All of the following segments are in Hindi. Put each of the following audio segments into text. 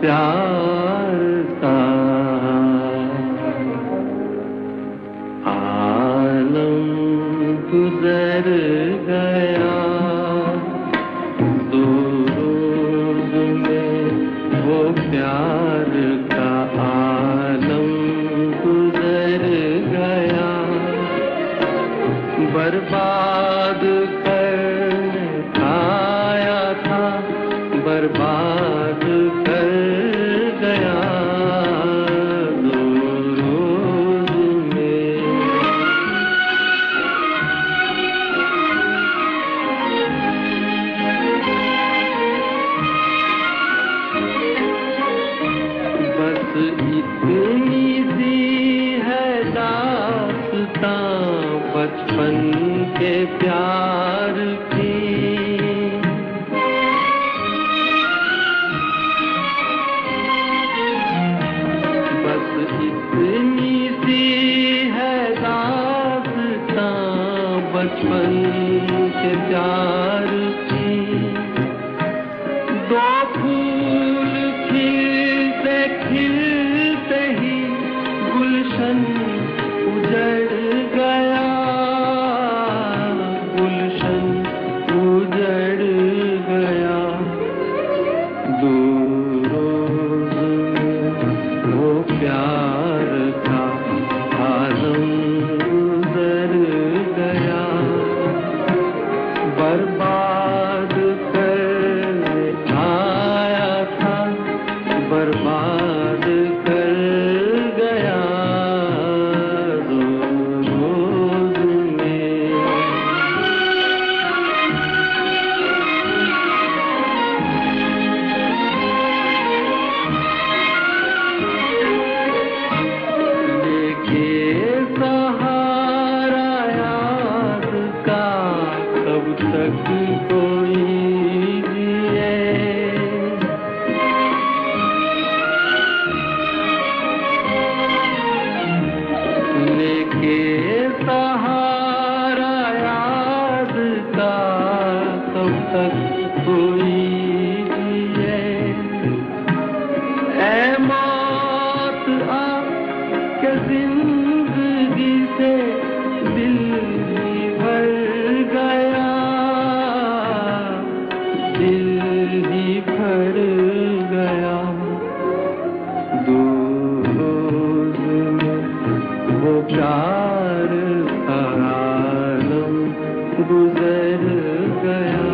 प्यार का आलम गुजर गया। बचपन के प्यार की। बस इतनी सी है दास्ता बचपन के प्यार की। दो फूल खिलते खिलते ही गुलशन do तक कोई लेके सहारा याद का तब तक कोई पार आलम गुजर गया।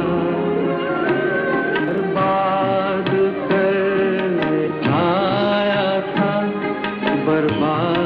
बर्बाद करने आया था बर्बाद